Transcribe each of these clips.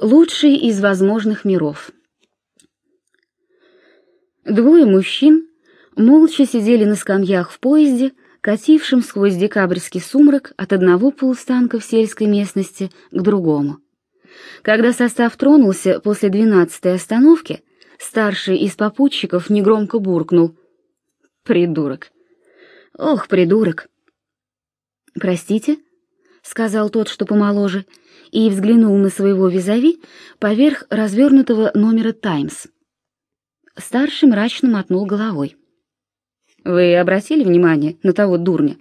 Лучший из возможных миров. Двое мужчин молча сидели на скамьях в поезде, катившем сквозь декабрьский сумрак от одного полустанка в сельской местности к другому. Когда состав тронулся после двенадцатой остановки, старший из попутчиков негромко буркнул: "Придурок. Ох, придурок". "Простите?" сказал тот, что помоложе и взглянул на своего визави поверх развернутого номера «Таймс». Старший мрачно мотнул головой. «Вы обратили внимание на того дурня?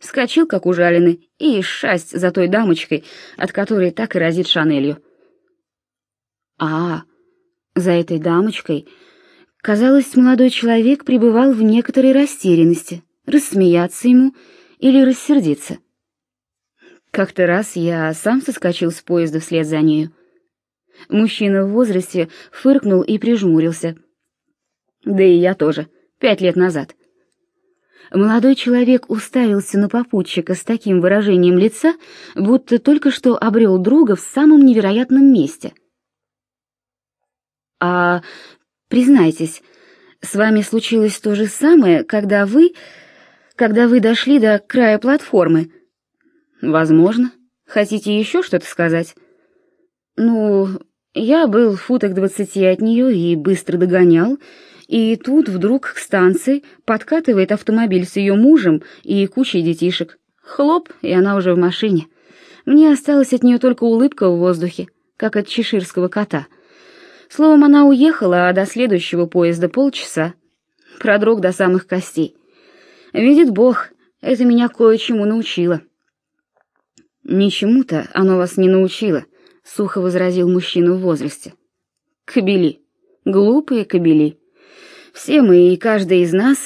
Скочил, как ужаленный, и шасть за той дамочкой, от которой так и разит Шанелью». «А, за этой дамочкой...» Казалось, молодой человек пребывал в некоторой растерянности, рассмеяться ему или рассердиться. Как-то раз я сам соскочил с поезда вслед за нею. Мужчина в возрасте фыркнул и прижмурился. Да и я тоже, пять лет назад. Молодой человек уставился на попутчика с таким выражением лица, будто только что обрел друга в самом невероятном месте. «А, признайтесь, с вами случилось то же самое, когда вы... когда вы дошли до края платформы?» Возможно. Хотите еще что-то сказать? Ну, я был в футах двадцати от нее и быстро догонял, и тут вдруг к станции подкатывает автомобиль с ее мужем и кучей детишек. Хлоп, и она уже в машине. Мне осталась от нее только улыбка в воздухе, как от чеширского кота. Словом, она уехала, а до следующего поезда полчаса. Продрог до самых костей. Видит Бог, это меня кое-чему научило. «Ничему-то оно вас не научило», — сухо возразил мужчина в возрасте. «Кобели. Глупые кобели. Все мы и каждый из нас,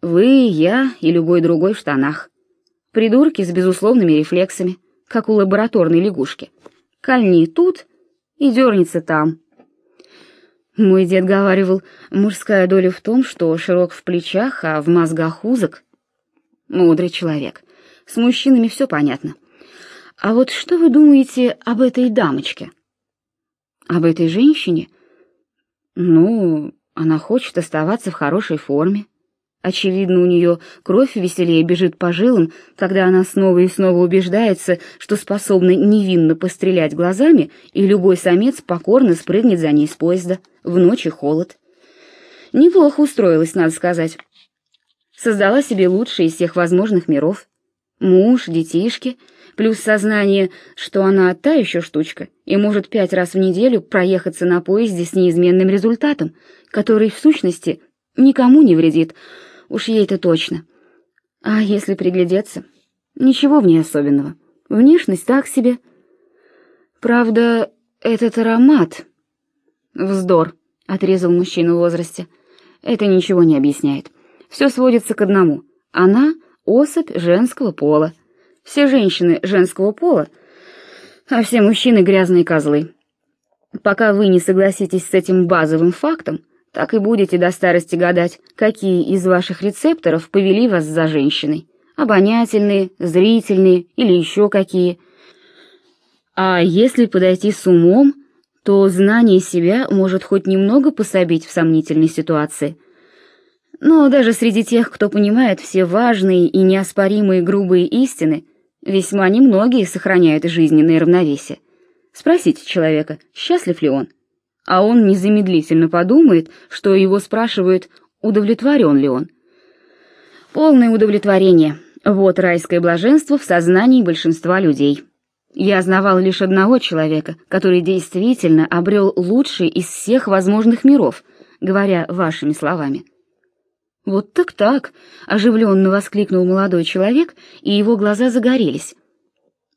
вы, я и любой другой в штанах. Придурки с безусловными рефлексами, как у лабораторной лягушки. Кольни тут и дернется там». Мой дед говаривал, мужская доля в том, что широк в плечах, а в мозгах узок. Мудрый человек. С мужчинами все понятно. А вот что вы думаете об этой дамочке? Об этой женщине? Ну, она хочет оставаться в хорошей форме. Очевидно, у нее кровь веселее бежит по жилам, когда она снова и снова убеждается, что способна невинно пострелять глазами, и любой самец покорно спрыгнет за ней с поезда. В ночи холод. Неплохо устроилась, надо сказать. Создала себе лучший из всех возможных миров. Муж, детишки — плюс сознание, что она та еще штучка и может пять раз в неделю проехаться на поезде с неизменным результатом, который в сущности никому не вредит, уж ей-то точно. А если приглядеться, ничего в ней особенного. Внешность так себе. Правда, этот аромат... Вздор, отрезал мужчина в возрасте. Это ничего не объясняет. Все сводится к одному. Она — особь женского пола. Все женщины женского пола, а все мужчины грязные козлы. Пока вы не согласитесь с этим базовым фактом, так и будете до старости гадать, какие из ваших рецепторов повели вас за женщиной. Обонятельные, зрительные или еще какие. А если подойти с умом, то знание себя может хоть немного пособить в сомнительной ситуации. Но даже среди тех, кто понимает все важные и неоспоримые грубые истины, Весьма немногие сохраняют жизненное равновесие. Спросите человека, счастлив ли он, а он незамедлительно подумает, что его спрашивают, удовлетворен ли он. Полное удовлетворение — вот райское блаженство в сознании большинства людей. Я знавал лишь одного человека, который действительно обрел лучший из всех возможных миров, говоря вашими словами — «Вот так-так!» — оживленно воскликнул молодой человек, и его глаза загорелись.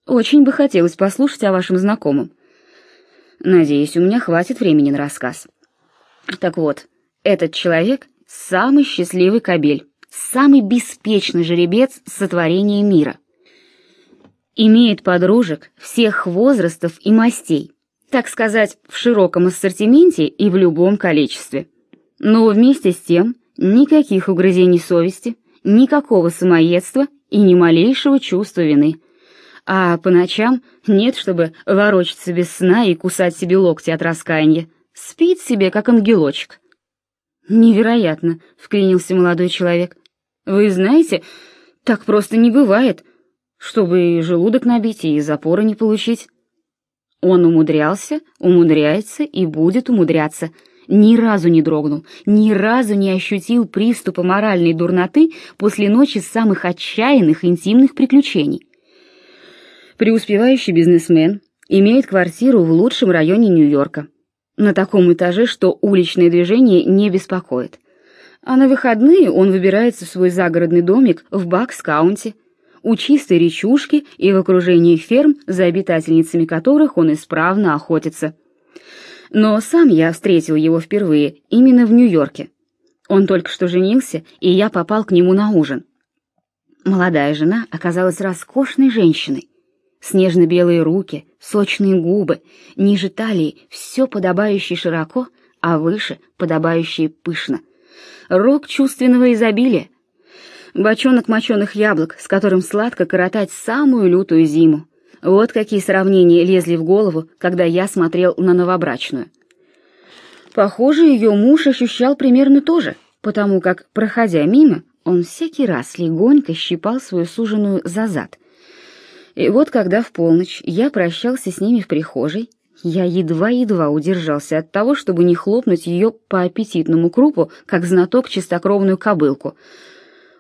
«Очень бы хотелось послушать о вашем знакомом. Надеюсь, у меня хватит времени на рассказ. Так вот, этот человек — самый счастливый кобель, самый беспечный жеребец сотворения мира. Имеет подружек всех возрастов и мастей, так сказать, в широком ассортименте и в любом количестве. Но вместе с тем Никаких угрызений совести, никакого самоедства и ни малейшего чувства вины. А по ночам нет, чтобы ворочаться без сна и кусать себе локти от раскаяния. Спит себе, как ангелочек. Невероятно, вклинился молодой человек. Вы знаете, так просто не бывает, чтобы и желудок набить, и запора не получить. Он умудрялся, умудряется и будет умудряться. Ни разу не дрогнул, ни разу не ощутил приступа моральной дурноты после ночи самых отчаянных интимных приключений. Преуспевающий бизнесмен имеет квартиру в лучшем районе Нью-Йорка, на таком этаже, что уличное движение не беспокоит. А на выходные он выбирается в свой загородный домик в Бакс-каунти, у чистой речушки и в окружении ферм, за обитательницами которых он исправно охотится. Но сам я встретил его впервые именно в Нью-Йорке. Он только что женился, и я попал к нему на ужин. Молодая жена оказалась роскошной женщиной. Снежно-белые руки, сочные губы, ниже талии все подобающее широко, а выше подобающее пышно. Рог чувственного изобилия, бочонок моченых яблок, с которым сладко коротать самую лютую зиму. Вот какие сравнения лезли в голову, когда я смотрел на новобрачную. Похоже, ее муж ощущал примерно то же, потому как, проходя мимо, он всякий раз легонько щипал свою суженую за зад. И вот когда в полночь я прощался с ними в прихожей, я едва-едва удержался от того, чтобы не хлопнуть ее по аппетитному крупу, как знаток чистокровную кобылку —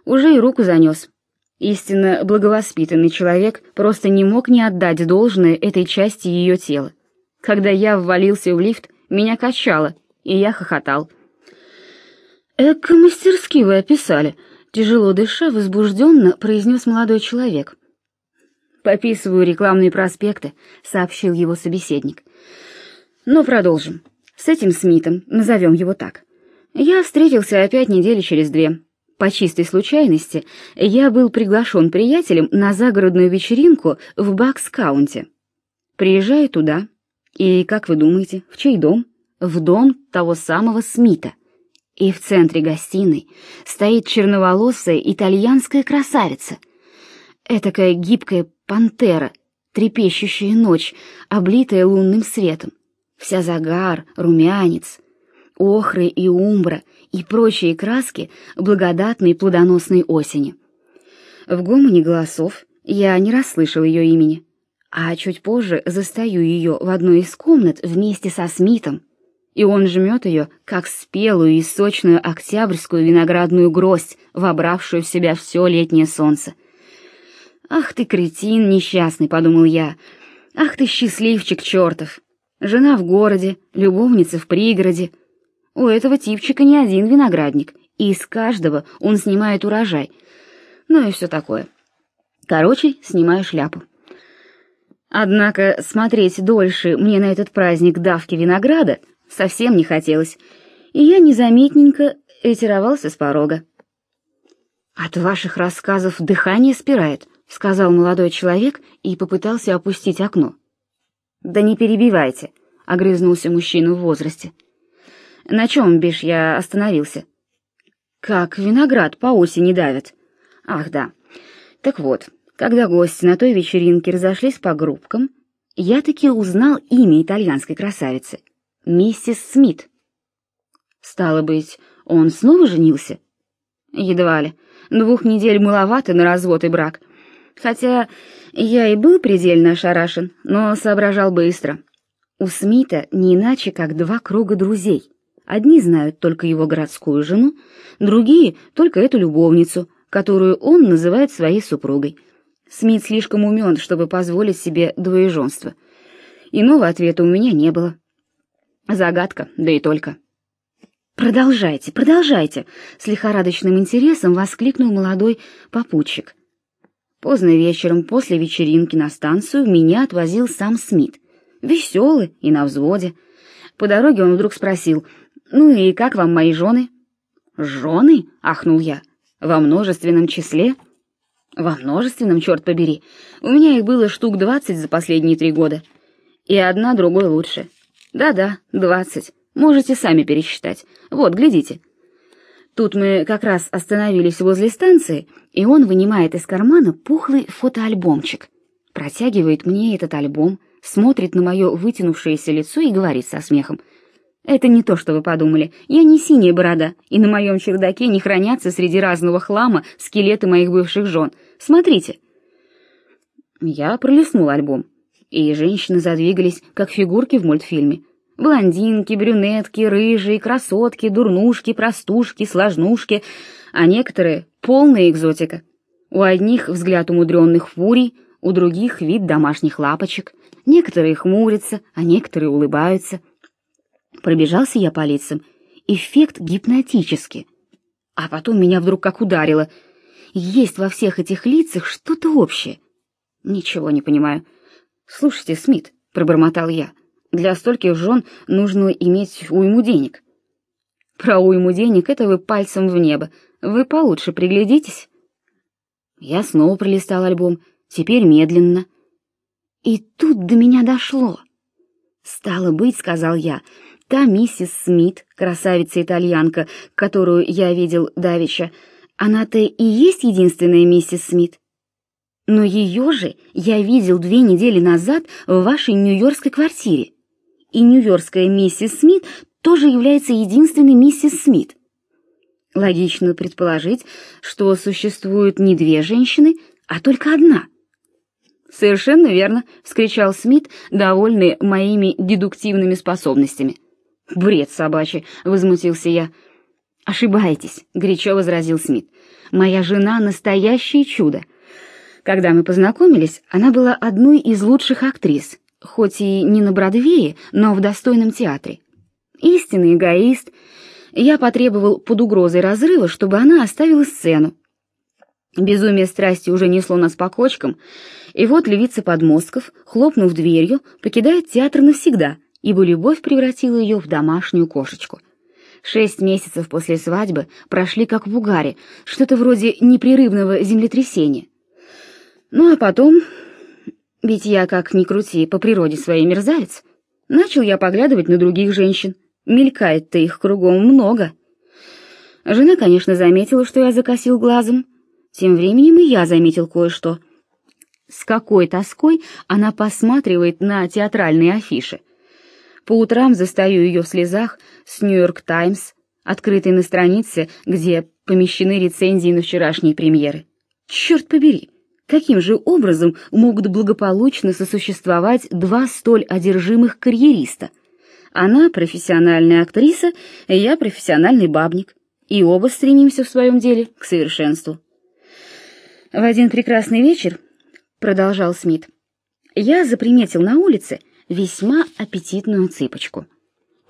уже и руку занес. Истинно благовоспитанный человек просто не мог не отдать должное этой части ее тела. Когда я ввалился в лифт, меня качало, и я хохотал. «Эк, мастерски вы описали», — тяжело дыша, возбужденно произнес молодой человек. «Пописываю рекламные проспекты», — сообщил его собеседник. «Но продолжим. С этим Смитом, назовем его так. Я встретился опять недели через две. По чистой случайности я был приглашен приятелем на загородную вечеринку в Бакс-каунте. Приезжаю туда, и, как вы думаете, в чей дом? В дом того самого Смита. И в центре гостиной стоит черноволосая итальянская красавица. Этакая гибкая пантера, трепещущая ночь, облитая лунным светом. Вся загар, румянец, охры и умбра — и прочие краски благодатной плодоносной осени. В гомоне голосов я не расслышал ее имени, а чуть позже застаю ее в одной из комнат вместе со Смитом, и он жмет ее, как спелую и сочную октябрьскую виноградную гроздь, вобравшую в себя все летнее солнце. «Ах ты, кретин несчастный», — подумал я, — «ах ты, счастливчик чертов! Жена в городе, любовница в пригороде, у этого типчика не один виноградник, и из каждого он снимает урожай. Ну и все такое. Короче, снимаю шляпу. Однако смотреть дольше мне на этот праздник давки винограда совсем не хотелось, и я незаметненько ретировался с порога. «От ваших рассказов дыхание спирает», — сказал молодой человек и попытался опустить окно. «Да не перебивайте», — огрызнулся мужчина в возрасте. На чем, бишь, я остановился? Как виноград по осени давят. Ах, да. Так вот, когда гости на той вечеринке разошлись по группкам, я таки узнал имя итальянской красавицы. Миссис Смит. Стало быть, он снова женился? Едва ли. Двух недель маловато на развод и брак. Хотя я и был предельно ошарашен, но соображал быстро. У Смита не иначе, как два круга друзей — Одни знают только его городскую жену, другие — только эту любовницу, которую он называет своей супругой. Смит слишком умен, чтобы позволить себе двоеженство. Иного ответа у меня не было. Загадка, да и только. «Продолжайте, продолжайте!» — с лихорадочным интересом воскликнул молодой попутчик. Поздно вечером, после вечеринки на станцию, меня отвозил сам Смит. Веселый и на взводе. По дороге он вдруг спросил, «Ну и как вам мои жены?» «Жены?» — ахнул я. «Во множественном числе?» «Во множественном, черт побери. У меня их было штук двадцать за последние три года. И одна другой лучше. Да-да, двадцать. Можете сами пересчитать. Вот, глядите». Тут мы как раз остановились возле станции, и он вынимает из кармана пухлый фотоальбомчик. Протягивает мне этот альбом, смотрит на мое вытянувшееся лицо и говорит со смехом. «Это не то, что вы подумали. Я не синяя борода, и на моем чердаке не хранятся среди разного хлама скелеты моих бывших жен. Смотрите». Я пролистнул альбом, и женщины задвигались, как фигурки в мультфильме. Блондинки, брюнетки, рыжие, красотки, дурнушки, простушки, сложнушки, а некоторые — полная экзотика. У одних взгляд умудренных фурий, у других вид домашних лапочек. Некоторые хмурятся, а некоторые улыбаются. Пробежался я по лицам. Эффект гипнотический. А потом меня вдруг как ударило. Есть во всех этих лицах что-то общее. Ничего не понимаю. Слушайте, Смит, пробормотал я. Для стольких жен нужно иметь уйму денег. Про уйму денег это вы пальцем в небо. Вы получше приглядитесь. Я снова пролистал альбом, теперь медленно. И тут до меня дошло. Стало быть, сказал я, та миссис Смит, красавица-итальянка, которую я видел давеча, она-то и есть единственная миссис Смит. Но ее же я видел две недели назад в вашей нью-йоркской квартире и нью-йоркская миссис Смит тоже является единственной миссис Смит. Логично предположить, что существуют не две женщины, а только одна. Совершенно верно, вскричал Смит, довольный моими дедуктивными способностями. Бред собачий, возмутился я. Ошибаетесь, горячо возразил Смит. Моя жена настоящее чудо. Когда мы познакомились, она была одной из лучших актрис, хоть и не на Бродвее, но в достойном театре. Истинный эгоист. Я потребовал под угрозой разрыва, чтобы она оставила сцену. Безумие страсти уже несло нас по кочкам, и вот левица подмостков, хлопнув дверью, покидает театр навсегда, ибо любовь превратила ее в домашнюю кошечку. Шесть месяцев после свадьбы прошли как в угаре, что-то вроде непрерывного землетрясения. Ну а потом ведь я, как ни крути, по природе своей мерзавец. Начал я поглядывать на других женщин. Мелькает-то их кругом много. Жена, конечно, заметила, что я закосил глазом. Тем временем и я заметил кое-что. С какой тоской она посматривает на театральные афиши. По утрам застаю ее в слезах с «Нью-Йорк Таймс», открытой на странице, где помещены рецензии на вчерашние премьеры. Черт побери! Каким же образом могут благополучно сосуществовать два столь одержимых карьериста? Она профессиональная актриса, я профессиональный бабник, и оба стремимся в своем деле к совершенству. В один прекрасный вечер, продолжал Смит, я заприметил на улице весьма аппетитную цыпочку.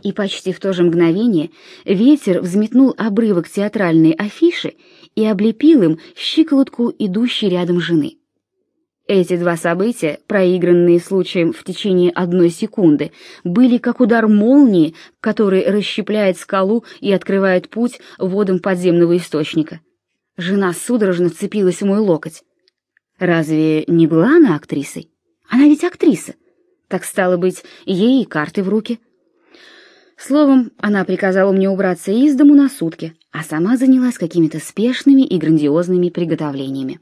И почти в то же мгновение ветер взметнул обрывок театральной афиши и облепил им щиколотку идущей рядом жены. Эти два события, проигранные случаем в течение одной секунды, были как удар молнии, который расщепляет скалу и открывает путь водам подземного источника. Жена судорожно вцепилась в мой локоть. Разве не была она актрисой? Она ведь актриса. Так стало быть, ей и карты в руки. Словом, она приказала мне убраться из дому на сутки, а сама занялась какими-то спешными и грандиозными приготовлениями.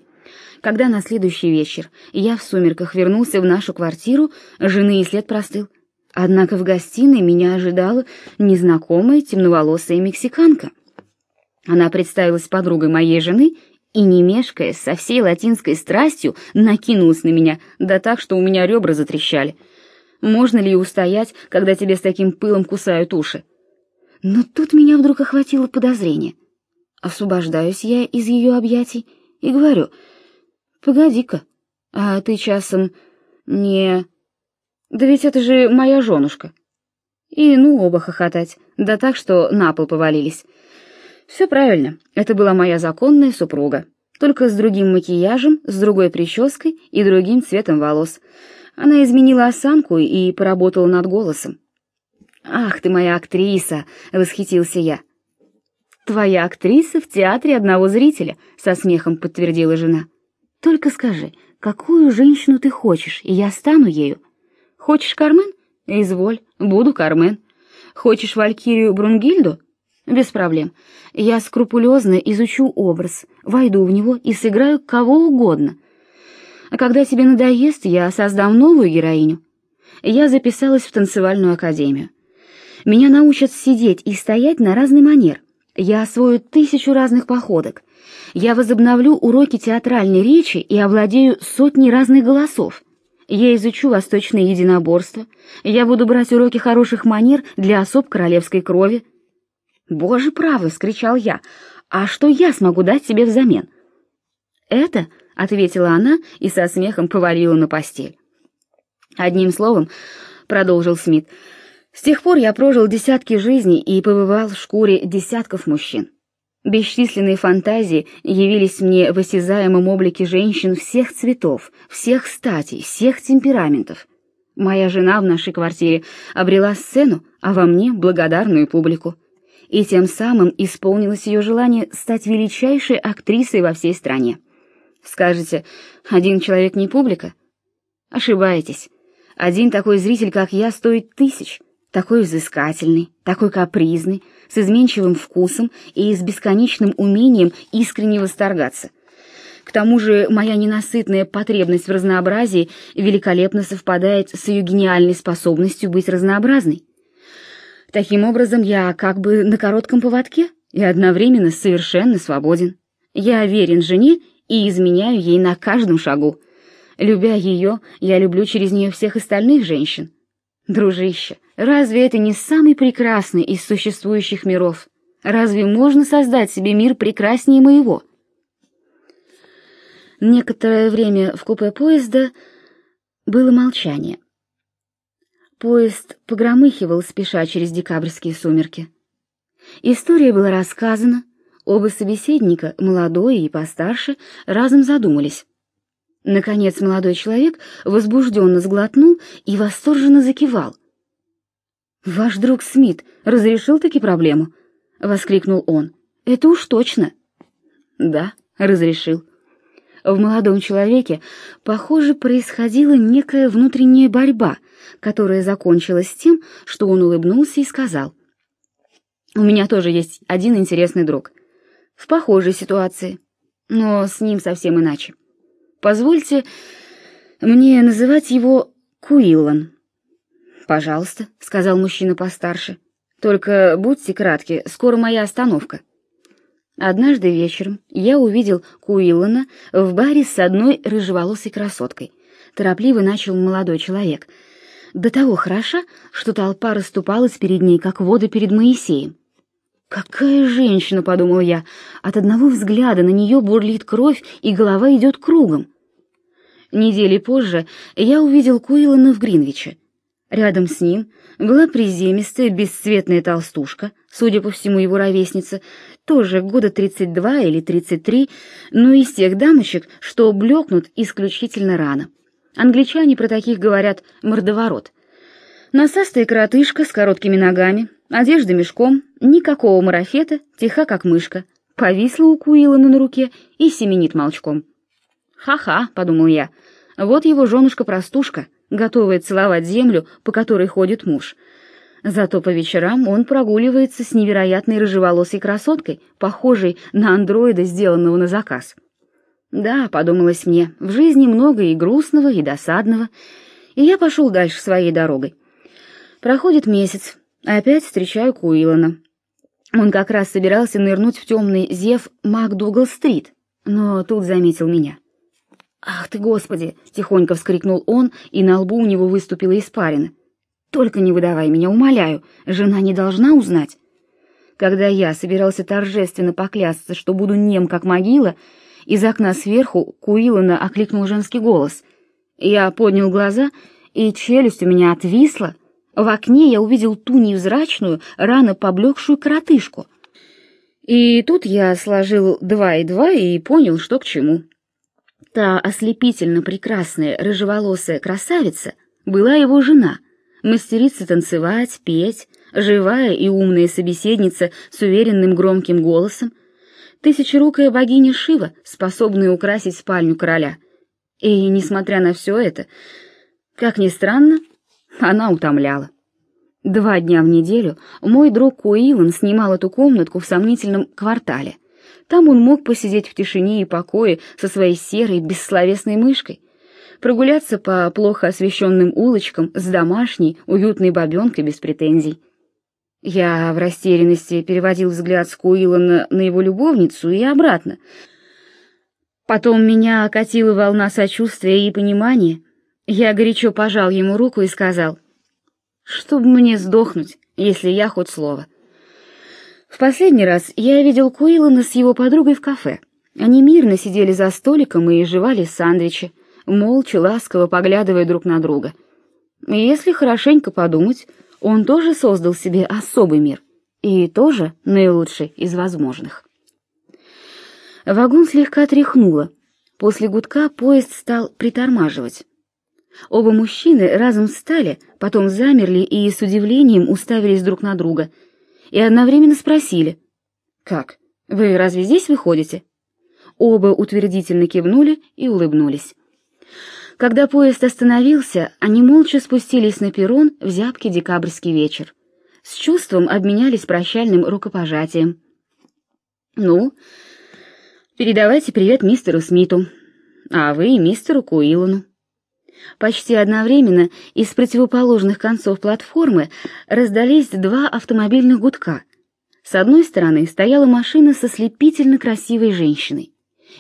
Когда на следующий вечер я в сумерках вернулся в нашу квартиру, жены и след простыл. Однако в гостиной меня ожидала незнакомая темноволосая мексиканка. Она представилась подругой моей жены и, не мешкая, со всей латинской страстью накинулась на меня, да так, что у меня ребра затрещали — можно ли устоять, когда тебе с таким пылом кусают уши? Но тут меня вдруг охватило подозрение. Освобождаюсь я из ее объятий и говорю: "Погоди-ка, а ты часом не Да ведь это же моя женушка". И ну оба хохотать, да так, что на пол повалились. Все правильно. Это была моя законная супруга, только с другим макияжем, с другой прической и другим цветом волос. Она изменила осанку и поработала над голосом. «Ах ты моя актриса!» — восхитился я. «Твоя актриса в театре одного зрителя», — со смехом подтвердила жена. «Только скажи, какую женщину ты хочешь, и я стану ею. Хочешь Кармен? Изволь, буду Кармен. Хочешь Валькирию Брунгильду? Без проблем. Я скрупулезно изучу образ, войду в него и сыграю кого угодно. А когда тебе надоест, я создам новую героиню. Я записалась в танцевальную академию. Меня научат сидеть и стоять на разный манер. Я освою тысячу разных походок. Я возобновлю уроки театральной речи и овладею сотней разных голосов. Я изучу восточное единоборство. Я буду брать уроки хороших манер для особ королевской крови. «Боже правый!» — вскричал я. «А что я смогу дать тебе взамен?» «Это», — ответила она и со смехом повалила на постель. «Одним словом», — продолжил Смит, — «с тех пор я прожил десятки жизней и побывал в шкуре десятков мужчин. Бесчисленные фантазии явились мне в осязаемом облике женщин всех цветов, всех статей, всех темпераментов. Моя жена в нашей квартире обрела сцену, а во мне благодарную публику. И тем самым исполнилось ее желание стать величайшей актрисой во всей стране. Скажете, один человек не публика? Ошибаетесь. Один такой зритель, как я, стоит тысяч такой взыскательный, такой капризный, с изменчивым вкусом и с бесконечным умением искренне восторгаться. К тому же моя ненасытная потребность в разнообразии великолепно совпадает с ее гениальной способностью быть разнообразной. Таким образом, я как бы на коротком поводке и одновременно совершенно свободен. Я верен жене и изменяю ей на каждом шагу. Любя ее, я люблю через нее всех остальных женщин. Дружище, разве это не самый прекрасный из существующих миров? Разве можно создать себе мир прекраснее моего? Некоторое время в купе поезда было молчание. Поезд погромыхивал, спеша через декабрьские сумерки. История была рассказана, оба собеседника, молодой и постарше, разом задумались. Наконец молодой человек возбужденно сглотнул и восторженно закивал. «Ваш друг Смит разрешил таки проблему?» — воскликнул он. «Это уж точно». «Да, разрешил». В молодом человеке, похоже, происходила некая внутренняя борьба, которая закончилась тем, что он улыбнулся и сказал. «У меня тоже есть один интересный друг. В похожей ситуации, но с ним совсем иначе. Позвольте мне называть его Куиллан. Пожалуйста, сказал мужчина постарше. Только будьте кратки, скоро моя остановка. Однажды вечером я увидел Куиллана в баре с одной рыжеволосой красоткой. Торопливо начал молодой человек. До того хороша, что толпа расступалась перед ней, как вода перед Моисеем. «Какая женщина!» — подумал я. От одного взгляда на нее бурлит кровь, и голова идет кругом. Недели позже я увидел Куиллана в Гринвиче. Рядом с ним была приземистая, бесцветная толстушка, судя по всему его ровесница, тоже года 32 или 33, но из тех дамочек, что блекнут исключительно рано. Англичане про таких говорят «мордоворот». Насастая коротышка с короткими ногами, одежда мешком, никакого марафета, тиха как мышка, повисла у Куиллана на руке и семенит молчком. «Ха-ха», — подумал я, — «вот его женушка-простушка, готовая целовать землю, по которой ходит муж». Зато по вечерам он прогуливается с невероятной рыжеволосой красоткой, похожей на андроида, сделанного на заказ. Да, подумалось мне, в жизни много и грустного, и досадного, и я пошел дальше своей дорогой. Проходит месяц, опять встречаю Куилана. Он как раз собирался нырнуть в темный зев МакДугал-стрит, но тут заметил меня. «Ах ты, Господи!» — тихонько вскрикнул он, и на лбу у него выступила испарина. «Только не выдавай меня, умоляю, жена не должна узнать». Когда я собирался торжественно поклясться, что буду нем, как могила, из окна сверху Куилана окликнул женский голос. Я поднял глаза, и челюсть у меня отвисла. В окне я увидел ту невзрачную, рано поблекшую коротышку. И тут я сложил два и два и понял, что к чему. Та ослепительно прекрасная рыжеволосая красавица была его жена, мастерица танцевать, петь, живая и умная собеседница с уверенным громким голосом, тысячерукая богиня Шива, способная украсить спальню короля. И, несмотря на все это, как ни странно, она утомляла. Два дня в неделю мой друг Куилан снимал эту комнатку в сомнительном квартале — там он мог посидеть в тишине и покое со своей серой, бессловесной мышкой, прогуляться по плохо освещенным улочкам с домашней, уютной бабенкой без претензий. Я в растерянности переводил взгляд с Куиллана на его любовницу и обратно. Потом меня окатила волна сочувствия и понимания. Я горячо пожал ему руку и сказал, «Чтоб мне сдохнуть, если я хоть слово». В последний раз я видел Куиллана с его подругой в кафе. Они мирно сидели за столиком и жевали сэндвичи, молча, ласково поглядывая друг на друга. И если хорошенько подумать, он тоже создал себе особый мир, и тоже наилучший из возможных. Вагон слегка тряхнуло. После гудка поезд стал притормаживать. Оба мужчины разом встали, потом замерли и с удивлением уставились друг на друга, и одновременно спросили. «Как? Вы разве здесь выходите?» Оба утвердительно кивнули и улыбнулись. Когда поезд остановился, они молча спустились на перрон в зябкий декабрьский вечер. С чувством обменялись прощальным рукопожатием. «Ну, передавайте привет мистеру Смиту, а вы и мистеру Куиллану». Почти одновременно из противоположных концов платформы раздались два автомобильных гудка. С одной стороны стояла машина со слепительно красивой женщиной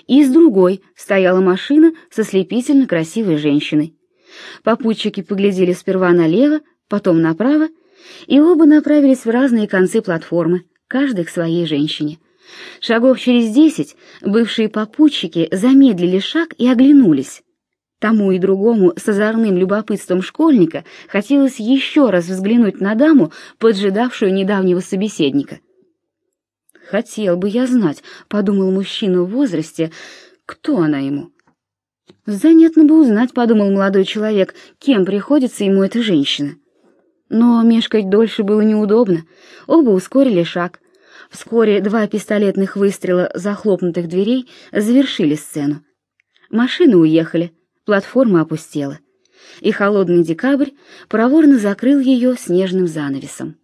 и с другой стояла машина со слепительно красивой женщиной. Попутчики поглядели сперва налево, потом направо, и оба направились в разные концы платформы, каждый к своей женщине. Шагов через десять бывшие попутчики замедлили шаг и оглянулись. Тому и другому с озорным любопытством школьника хотелось еще раз взглянуть на даму, поджидавшую недавнего собеседника. «Хотел бы я знать», — подумал мужчина в возрасте, — «кто она ему?» «Занятно бы узнать», — подумал молодой человек, — «кем приходится ему эта женщина». Но мешкать дольше было неудобно. Оба ускорили шаг. Вскоре два пистолетных выстрела захлопнутых дверей завершили сцену. Машины уехали, платформа опустела, и холодный декабрь проворно закрыл ее снежным занавесом.